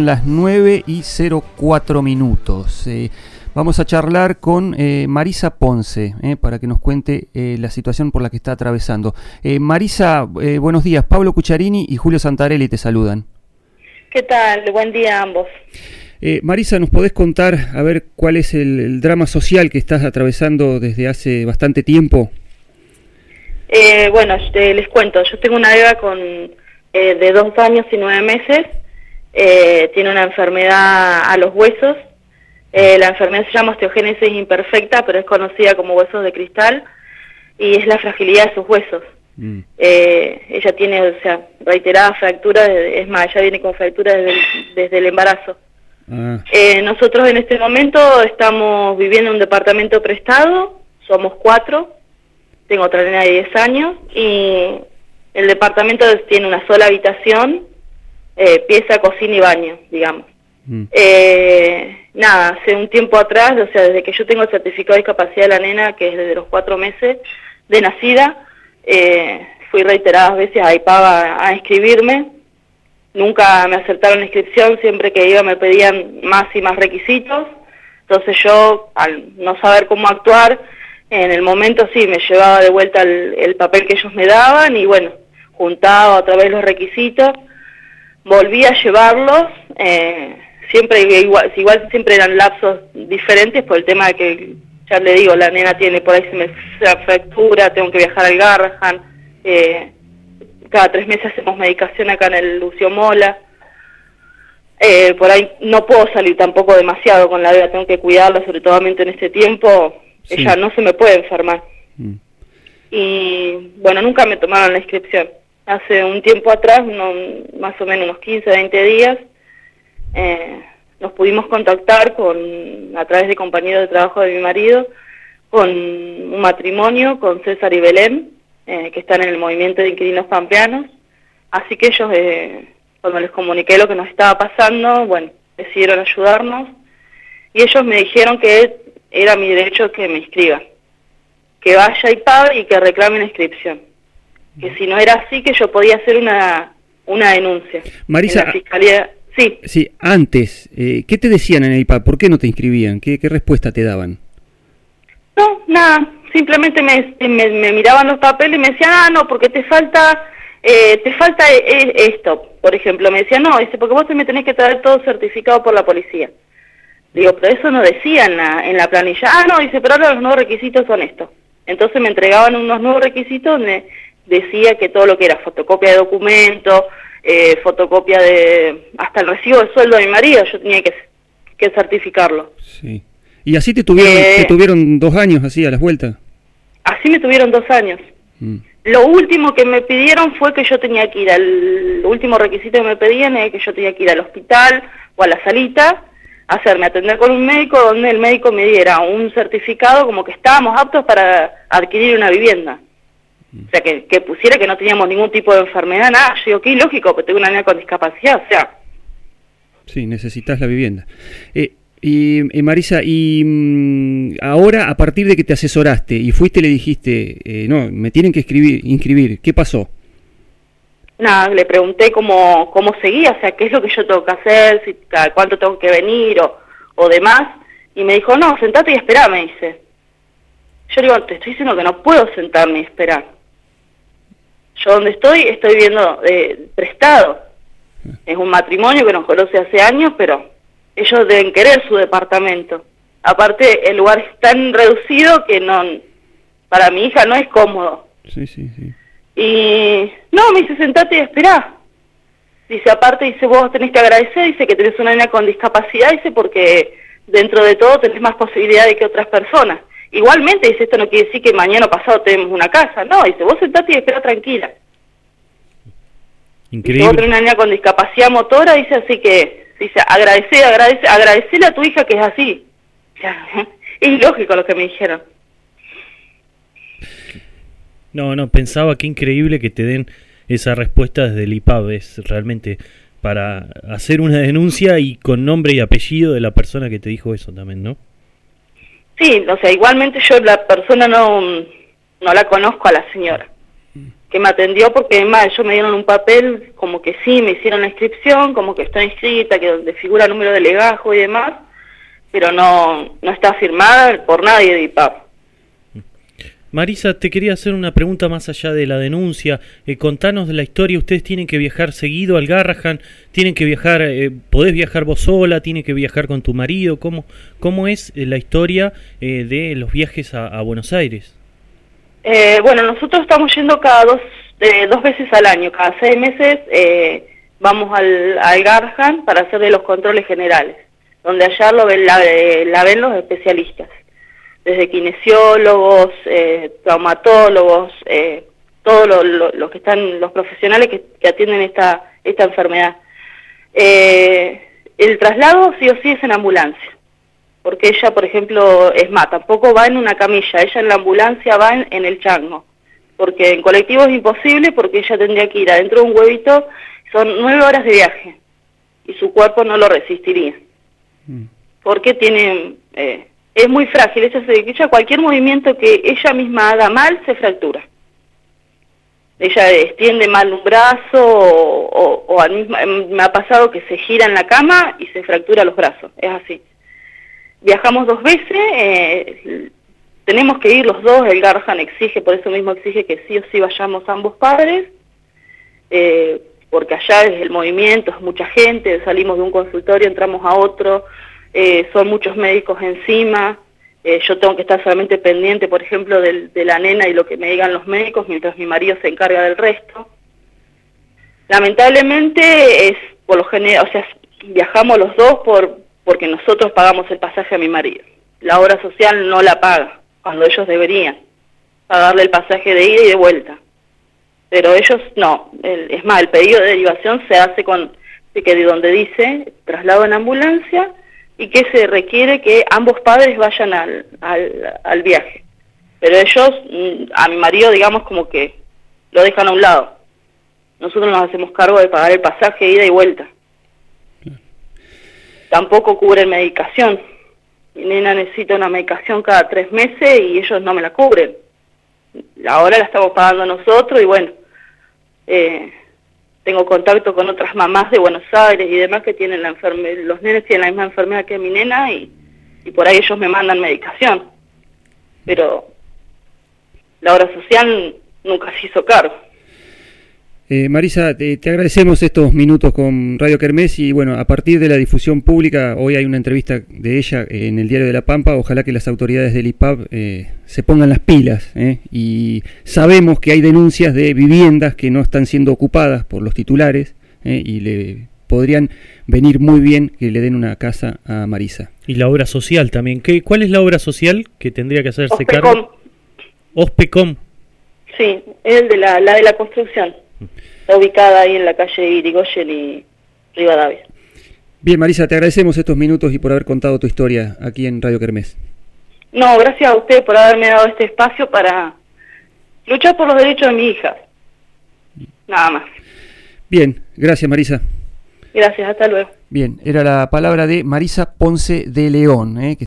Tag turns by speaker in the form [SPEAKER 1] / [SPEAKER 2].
[SPEAKER 1] las 9 y 04 minutos. Eh, vamos a charlar con eh, Marisa Ponce eh, para que nos cuente la situación por la que está atravesando. Marisa, buenos días. Pablo Cucharini y Julio Santarelli te saludan.
[SPEAKER 2] ¿Qué tal? Buen día a ambos.
[SPEAKER 1] Marisa, ¿nos podés contar a ver cuál es el, drama social que estás atravesando desde hace bastante tiempo?
[SPEAKER 2] bueno, les cuento. Yo tengo una beba con de dos años y nueve meses eh, tiene una enfermedad a los huesos. Eh, la enfermedad se llama osteogénesis imperfecta, pero es conocida como huesos de cristal y es la fragilidad de sus huesos. Mm. Eh, ella tiene, o sea, reiteradas fracturas, es más, ella viene con fracturas desde el, embarazo. Ah. nosotros en este momento estamos viviendo en un departamento prestado, somos cuatro, tengo otra nena de 10 años y el departamento tiene una sola habitación eh, pieza, cocina y baño, digamos. Mm. Eh, nada, hace un tiempo atrás, o sea, desde que yo tengo el certificado de discapacidad de la nena, que es desde los cuatro meses de nacida, eh, fui reiteradas veces a IPAVA a inscribirme, nunca me aceptaron la inscripción, siempre que iba me pedían más y más requisitos, entonces yo, al no saber cómo actuar, en el momento sí, me llevaba de vuelta el, el papel que ellos me daban y bueno, juntaba otra vez los requisitos, volví a llevarlos, eh, siempre igual, igual siempre eran lapsos diferentes por el tema de que, ya le digo, la nena tiene por ahí se me fractura, tengo que viajar al Garrahan, eh, cada tres meses hacemos medicación acá en el Lucio Mola, eh, por ahí no puedo salir tampoco demasiado con la bebé, tengo que cuidarla, sobre todo en este tiempo, ella no se me puede enfermar. Mm. Y bueno, nunca me tomaron la inscripción hace un tiempo atrás, más o menos unos 15, 20 días, eh, nos pudimos contactar con a través de compañeros de trabajo de mi marido con un matrimonio con César y Belén, eh, que están en el movimiento de inquilinos pampeanos. Así que ellos, eh, cuando les comuniqué lo que nos estaba pasando, bueno, decidieron ayudarnos y ellos me dijeron que era mi derecho que me inscriba, que vaya y pague y que reclame la inscripción que si no era así, que yo podía hacer una, una denuncia.
[SPEAKER 1] Marisa, la fiscalía, sí. Sí, antes, eh, ¿qué te decían en el IPA? ¿Por qué no te inscribían? ¿Qué, qué respuesta te daban?
[SPEAKER 2] No, nada, simplemente me, me, miraban los papeles y me decían, ah, no, porque te falta, eh, te falta eh, esto, por ejemplo, me decían, no, este, porque vos te me tenés que traer todo certificado por la policía. Digo, pero eso no decía en la, en la planilla. Ah, no, dice, pero ahora los nuevos requisitos son estos. Entonces me entregaban unos nuevos requisitos donde decía que todo lo que era fotocopia de documento, eh, fotocopia de hasta el recibo de sueldo de mi marido, yo tenía que, que certificarlo.
[SPEAKER 1] Sí. ¿Y así te tuvieron, te eh, tuvieron dos años así a las vueltas?
[SPEAKER 2] Así me tuvieron dos años. Mm. Lo último que me pidieron fue que yo tenía que ir al último requisito que me pedían es que yo tenía que ir al hospital o a la salita, hacerme atender con un médico donde el médico me diera un certificado como que estábamos aptos para adquirir una vivienda. O sea, que, pusiera que no teníamos ningún tipo de enfermedad, nada. Yo digo, qué ilógico, porque tengo una niña con discapacidad, o sea.
[SPEAKER 1] Sí, necesitas la vivienda. Eh, y, Marisa, y mm, ahora, a partir de que te asesoraste y fuiste le dijiste, eh, no, me tienen que escribir, inscribir, ¿qué pasó?
[SPEAKER 2] Nada, le pregunté cómo, cómo seguía, o sea, qué es lo que yo tengo que hacer, si, cuánto tengo que venir o, o demás. Y me dijo, no, sentate y espera, me dice. Yo digo, te estoy diciendo que no puedo sentarme y esperar. Yo donde estoy, estoy viendo eh, prestado. Es un matrimonio que nos conoce hace años, pero ellos deben querer su departamento. Aparte, el lugar es tan reducido que no para mi hija no es cómodo. Sí, sí, sí. Y no, me dice, sentate y espera. Dice, aparte, dice, vos tenés que agradecer, dice que tenés una niña con discapacidad, dice, porque dentro de todo tenés más posibilidades que otras personas. Igualmente, dice, esto no quiere decir que mañana pasado tenemos una casa, no, dice, vos sentate y espera tranquila. Increíble. Dice, una niña con discapacidad motora, dice, así que, dice, agradecer, agradecer, agradecerle a tu hija que es así. es ilógico lo que me dijeron.
[SPEAKER 1] No, no, pensaba que increíble que te den esa respuesta desde el IPAB, es realmente para hacer una denuncia y con nombre y apellido de la persona que te dijo eso también, ¿no?
[SPEAKER 2] Sí, o sea, igualmente yo la persona no, no la conozco a la señora. que me atendió porque además ellos me dieron un papel como que sí, me hicieron la inscripción, como que está inscrita, que donde figura el número de legajo y demás, pero no, no está firmada por nadie de IPAP.
[SPEAKER 3] Marisa, te quería hacer una pregunta más allá de la denuncia. Eh, contanos de la historia. Ustedes tienen que viajar seguido al Garrahan, tienen que viajar, eh, podés viajar vos sola, tienen que viajar con tu marido. ¿Cómo, cómo es eh, la historia eh, de los viajes a, Buenos Aires?
[SPEAKER 2] Eh, bueno, nosotros estamos yendo cada dos, eh, dos veces al año, cada seis meses vamos al, al Garhan para hacerle los controles generales, donde allá lo ven, la, la ven los especialistas, desde kinesiólogos, eh, traumatólogos, eh, todos los lo, lo que están, los profesionales que, que atienden esta, esta enfermedad. Eh, el traslado sí o sí es en ambulancia porque ella, por ejemplo, es más, tampoco va en una camilla, ella en la ambulancia va en, en, el chango, porque en colectivo es imposible porque ella tendría que ir adentro de un huevito, son nueve horas de viaje, y su cuerpo no lo resistiría, mm. porque tiene, eh, es muy frágil, ella, se, ella cualquier movimiento que ella misma haga mal se fractura. Ella extiende mal un brazo o, al mismo, me ha pasado que se gira en la cama y se fractura los brazos, es así viajamos dos veces, eh, tenemos que ir los dos, el Garhan exige, por eso mismo exige que sí o sí vayamos ambos padres, eh, porque allá es el movimiento, es mucha gente, salimos de un consultorio, entramos a otro, eh, son muchos médicos encima, eh, yo tengo que estar solamente pendiente, por ejemplo, del, de la nena y lo que me digan los médicos, mientras mi marido se encarga del resto. Lamentablemente es por lo general, o sea, viajamos los dos por porque nosotros pagamos el pasaje a mi marido. La obra social no la paga, cuando ellos deberían pagarle el pasaje de ida y de vuelta. Pero ellos no, el, es más, el pedido de derivación se hace con, que de donde dice traslado en ambulancia y que se requiere que ambos padres vayan al, al, viaje. Pero ellos, mm, a mi marido, digamos, como que lo dejan a un lado. Nosotros nos hacemos cargo de pagar el pasaje ida y vuelta tampoco cubren medicación. Mi nena necesita una medicación cada tres meses y ellos no me la cubren. Ahora la estamos pagando nosotros y bueno, eh, tengo contacto con otras mamás de Buenos Aires y demás que tienen la enfermedad, los nenes tienen la misma enfermedad que mi nena y, y por ahí ellos me mandan medicación. Pero la obra social nunca se hizo cargo.
[SPEAKER 1] Eh, Marisa, te, te, agradecemos estos minutos con Radio Kermés y bueno, a partir de la difusión pública, hoy hay una entrevista de ella en el Diario de la Pampa, ojalá que las autoridades del IPAP eh, se pongan las pilas eh, y sabemos que hay denuncias de viviendas que no están siendo ocupadas por los titulares eh, y le podrían venir muy bien que le den una casa a Marisa.
[SPEAKER 3] Y la obra social también, ¿Qué, ¿cuál es la obra social que tendría que hacerse
[SPEAKER 2] Ospecom.
[SPEAKER 3] cargo? Ospecom.
[SPEAKER 2] Sí, es el de la, la de la construcción. Está ubicada ahí en la calle Irigoyen y Rivadavia.
[SPEAKER 1] Bien, Marisa, te agradecemos estos minutos y por haber contado tu historia aquí en Radio Kermés.
[SPEAKER 2] No, gracias a usted por haberme dado este espacio para luchar por los derechos de mi hija. Nada más.
[SPEAKER 1] Bien, gracias Marisa.
[SPEAKER 2] Gracias, hasta luego.
[SPEAKER 1] Bien, era la palabra de Marisa Ponce de León. ¿eh?